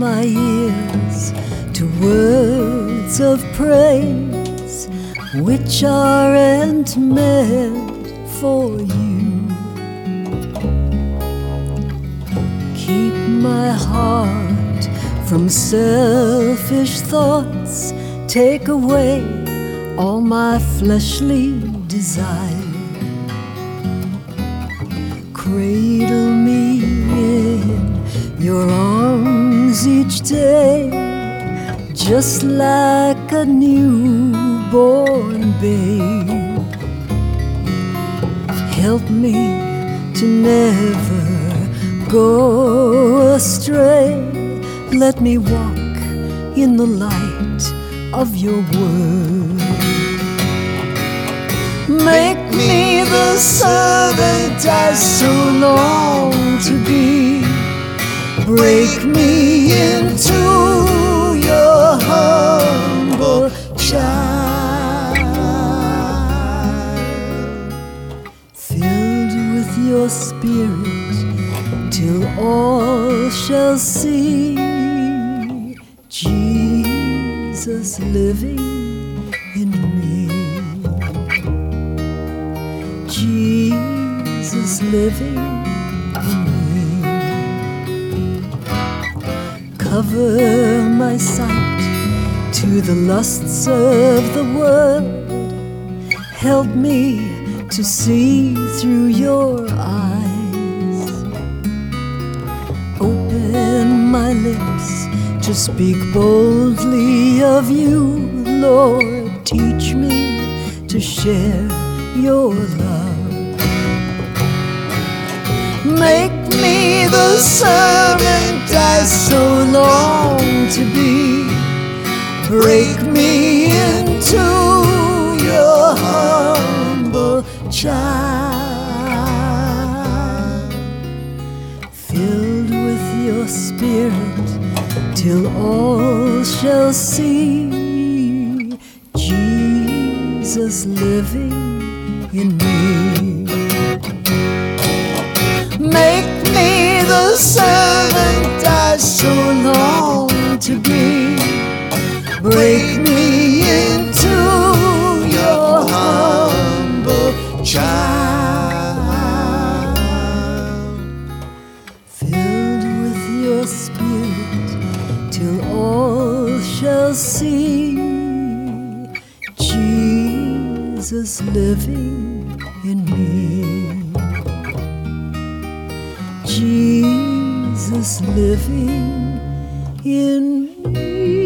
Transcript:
my ears to words of praise which aren't meant for you. Keep my heart from selfish thoughts, take away all my fleshly desire. Cradle me in your arms each day, just like a newborn babe. Help me to never go astray. Let me walk in the light of your word. Make me the servant I so long to be. Break me your spirit till all shall see Jesus living in me. Jesus living in me. Cover my sight to the lusts of the world. Help me to see through your eyes. Open my lips to speak boldly of you, Lord. Teach me to share your love. Make me the servant I so long to be. Break me child. Filled with your spirit till all shall see Jesus living in me. Your spirit till all shall see Jesus living in me. Jesus living in me.